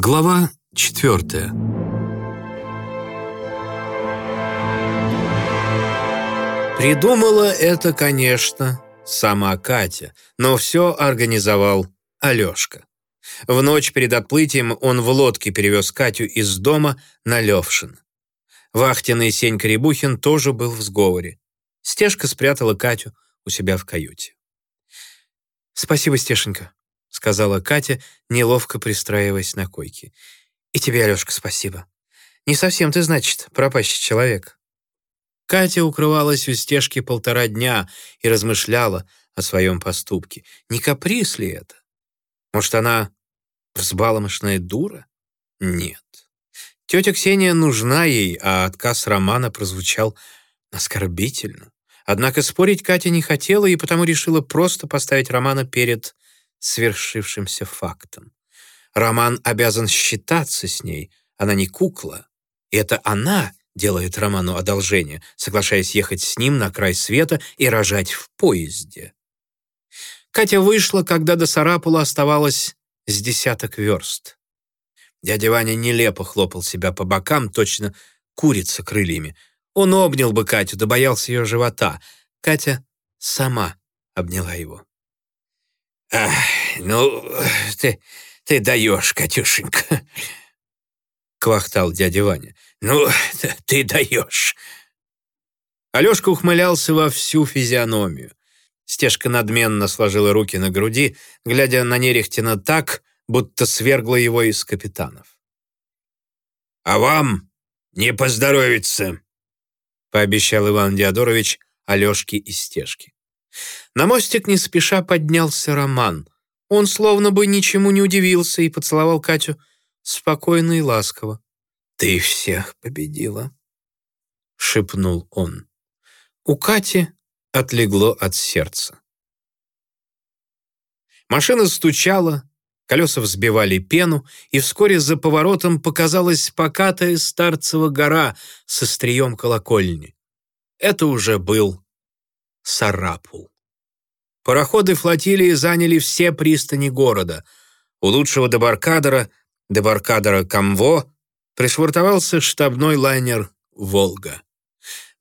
Глава четвертая. Придумала это, конечно, сама Катя, но все организовал Алешка. В ночь перед отплытием он в лодке перевез Катю из дома на Левшин. Вахтенный Сенька Рябухин тоже был в сговоре. Стешка спрятала Катю у себя в каюте. «Спасибо, Стешенька», — сказала Катя, неловко пристраиваясь на койке. «И тебе, Алешка, спасибо. Не совсем ты, значит, пропащий человек». Катя укрывалась у стежки полтора дня и размышляла о своем поступке. Не каприз ли это? Может, она взбаломошная дура? Нет. Тетя Ксения нужна ей, а отказ Романа прозвучал оскорбительно. Однако спорить Катя не хотела и потому решила просто поставить Романа перед свершившимся фактом. Роман обязан считаться с ней, она не кукла. И это она делает Роману одолжение, соглашаясь ехать с ним на край света и рожать в поезде. Катя вышла, когда до Сарапула оставалось с десяток верст. Дядя Ваня нелепо хлопал себя по бокам, точно курица крыльями. Он обнял бы Катю, да боялся ее живота. Катя сама обняла его. «Ах, ну, ты, ты даешь, Катюшенька!» Квахтал дядя Ваня. «Ну, ты даешь!» Алешка ухмылялся во всю физиономию. Стежка надменно сложила руки на груди, глядя на Нерехтина так, будто свергла его из капитанов. «А вам не поздоровится!» пообещал Иван Диадорович Алешке и Стежке. На мостик не спеша поднялся Роман. Он словно бы ничему не удивился и поцеловал Катю спокойно и ласково. «Ты всех победила», — шепнул он. У Кати отлегло от сердца. Машина стучала, колеса взбивали пену, и вскоре за поворотом показалась покатая Старцева гора со стрием колокольни. Это уже был Сарапул. Пароходы флотилии заняли все пристани города. У лучшего дебаркадера, дебаркадера Камво, пришвартовался штабной лайнер «Волга».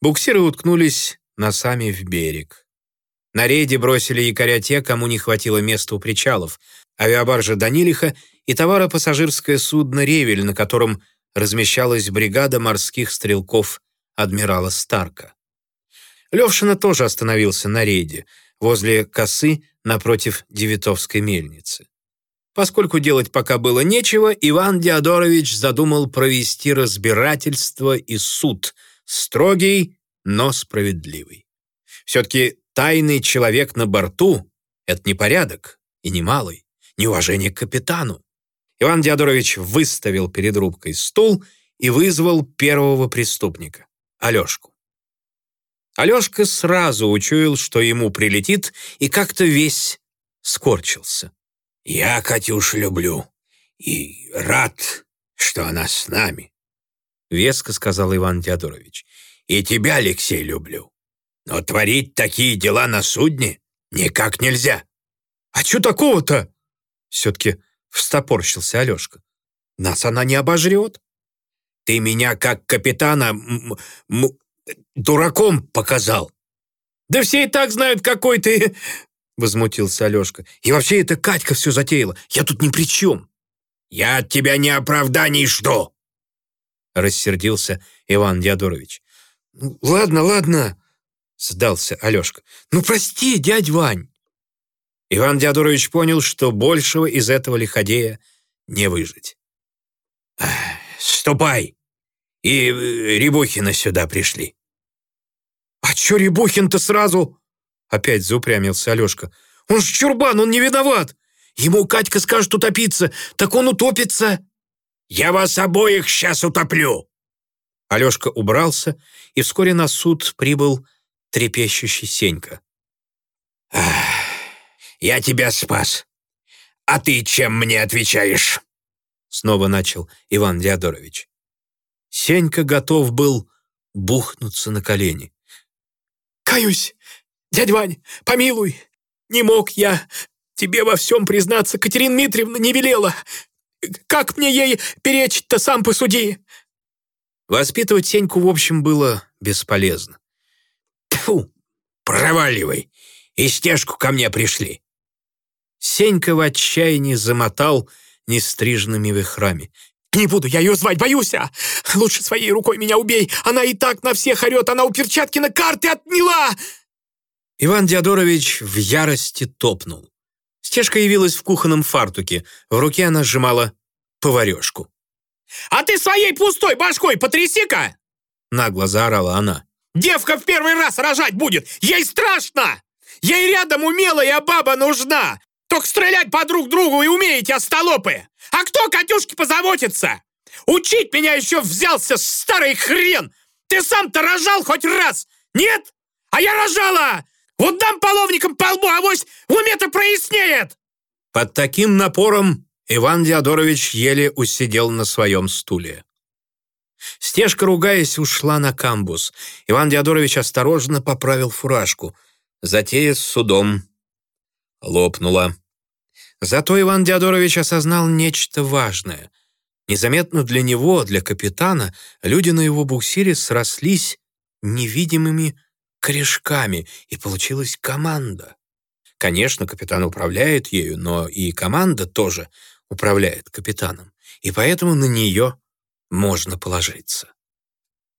Буксиры уткнулись носами в берег. На рейде бросили якоря те, кому не хватило места у причалов, авиабаржа «Данилиха» и товаропассажирское судно «Ревель», на котором размещалась бригада морских стрелков адмирала Старка. Левшина тоже остановился на рейде, возле косы напротив Девятовской мельницы. Поскольку делать пока было нечего, Иван Диадорович задумал провести разбирательство и суд, строгий, но справедливый. Все-таки тайный человек на борту — это не порядок и не малый, неуважение к капитану. Иван Диадорович выставил перед рубкой стул и вызвал первого преступника — Алешку. Алешка сразу учуял, что ему прилетит, и как-то весь скорчился. «Я Катюш люблю и рад, что она с нами», — веско сказал Иван Теодорович. «И тебя, Алексей, люблю. Но творить такие дела на судне никак нельзя». «А что такого-то?» Все-таки встопорщился Алешка. «Нас она не обожрет». «Ты меня как капитана дураком показал». «Да все и так знают, какой ты...» Возмутился Алешка. «И вообще это Катька все затеяла. Я тут ни при чем». «Я от тебя не оправданий жду!» Рассердился Иван Дядорович. «Ну, «Ладно, ладно», — сдался Алешка. «Ну прости, дядь Вань». Иван Дядорович понял, что большего из этого лиходея не выжить. «Ступай, и э, Рябухина сюда пришли». «А чё Рябухин-то сразу?» Опять заупрямился Алешка. «Он ж чурбан, он не виноват! Ему Катька скажет утопиться, так он утопится!» «Я вас обоих сейчас утоплю!» Алешка убрался, и вскоре на суд прибыл трепещущий Сенька. «Я тебя спас. А ты чем мне отвечаешь?» Снова начал Иван Диадорович. Сенька готов был бухнуться на колени. «Каюсь, дядь Вань, помилуй, не мог я тебе во всем признаться, Катерина Дмитриевна не велела. Как мне ей перечить-то, сам посуди!» Воспитывать Сеньку, в общем, было бесполезно. Тьфу, проваливай, и стежку ко мне пришли. Сенька в отчаянии замотал нестриженными вихрами. «Не буду я ее звать, боюсь! А! Лучше своей рукой меня убей! Она и так на всех орет, она у Перчаткина карты отняла!» Иван Диадорович в ярости топнул. Стежка явилась в кухонном фартуке. В руке она сжимала поварешку. «А ты своей пустой башкой потряси-ка!» Нагло заорала она. «Девка в первый раз рожать будет! Ей страшно! Ей рядом умелая баба нужна! Только стрелять по друг другу и умеете, остолопы! А кто Катюшке позаботится? Учить меня еще взялся, старый хрен! Ты сам-то рожал хоть раз? Нет? А я рожала! Вот дам половникам по лбу, авось в уме-то прояснеет!» Под таким напором Иван Диадорович еле усидел на своем стуле. Стежка, ругаясь, ушла на камбус. Иван Диадорович осторожно поправил фуражку. Затея с судом лопнула. Зато Иван Диадорович осознал нечто важное. Незаметно для него, для капитана, люди на его буксире срослись невидимыми корешками, и получилась команда. Конечно, капитан управляет ею, но и команда тоже управляет капитаном, и поэтому на нее можно положиться.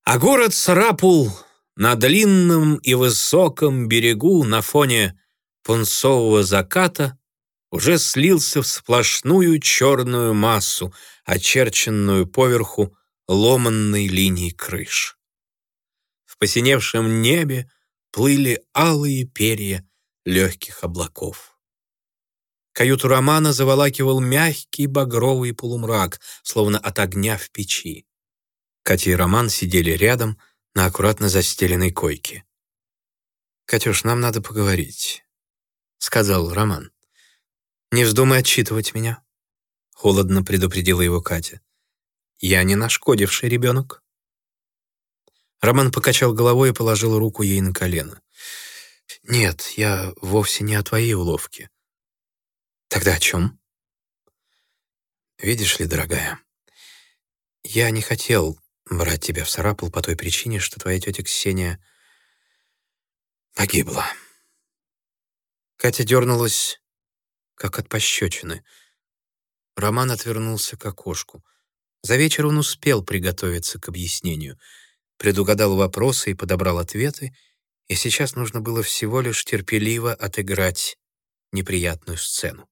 А город Сарапул на длинном и высоком берегу на фоне пунцового заката уже слился в сплошную черную массу, очерченную поверху ломанной линией крыш. В посиневшем небе плыли алые перья легких облаков. Каюту Романа заволакивал мягкий багровый полумрак, словно от огня в печи. Катя и Роман сидели рядом на аккуратно застеленной койке. «Катюш, нам надо поговорить», — сказал Роман. «Не вздумай отчитывать меня», — холодно предупредила его Катя. «Я не нашкодивший ребенок». Роман покачал головой и положил руку ей на колено. «Нет, я вовсе не о твоей уловке». «Тогда о чем?» «Видишь ли, дорогая, я не хотел брать тебя в Сарапул по той причине, что твоя тетя Ксения погибла». Катя дернулась, как от пощечины. Роман отвернулся к окошку. За вечер он успел приготовиться к объяснению — предугадал вопросы и подобрал ответы, и сейчас нужно было всего лишь терпеливо отыграть неприятную сцену.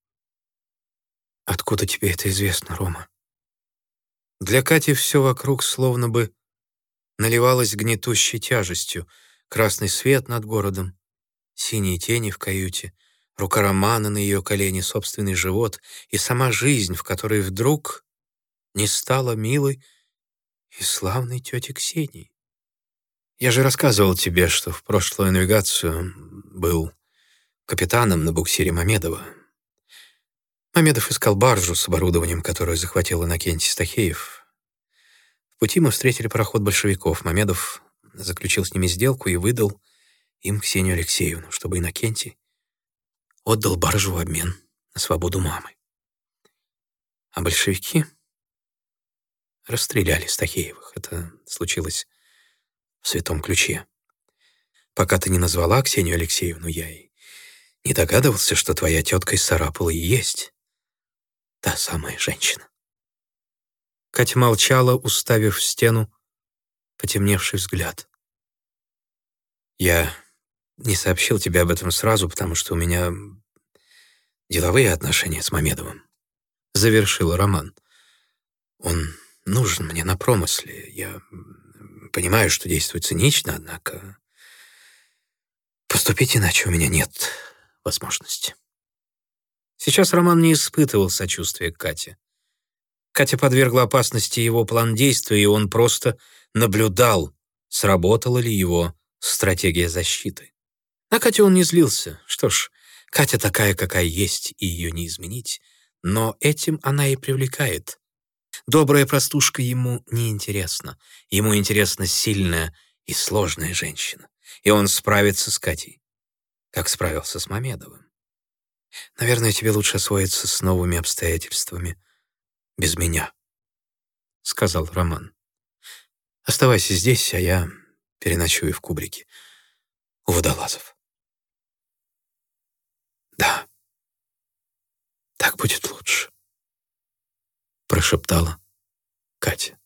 «Откуда тебе это известно, Рома?» Для Кати все вокруг словно бы наливалось гнетущей тяжестью. Красный свет над городом, синие тени в каюте, рука Романа на ее колени, собственный живот и сама жизнь, в которой вдруг не стала милой и славной тетей Ксении. Я же рассказывал тебе, что в прошлую навигацию был капитаном на буксире Мамедова. Мамедов искал баржу с оборудованием, которую захватил Иннокентий Стахеев. В пути мы встретили пароход большевиков. Мамедов заключил с ними сделку и выдал им Ксению Алексеевну, чтобы Иннокентий отдал баржу в обмен на свободу мамы. А большевики расстреляли Стахеевых. Это случилось в святом ключе. Пока ты не назвала Ксению Алексеевну, я и не догадывался, что твоя тетка из Сарапула и есть та самая женщина. Катя молчала, уставив в стену потемневший взгляд. Я не сообщил тебе об этом сразу, потому что у меня деловые отношения с Мамедовым. Завершил Роман. Он нужен мне на промысле. Я Понимаю, что действую цинично, однако поступить иначе у меня нет возможности. Сейчас Роман не испытывал сочувствия к Кате. Катя подвергла опасности его план действия, и он просто наблюдал, сработала ли его стратегия защиты. На Катю он не злился. Что ж, Катя такая, какая есть, и ее не изменить. Но этим она и привлекает. Добрая простушка ему не интересна. Ему интересна сильная и сложная женщина. И он справится с Катей, как справился с Мамедовым. Наверное, тебе лучше освоиться с новыми обстоятельствами. без меня», — сказал Роман. «Оставайся здесь, а я переночую в кубрике у водолазов». «Да, так будет лучше», — прошептала Катя.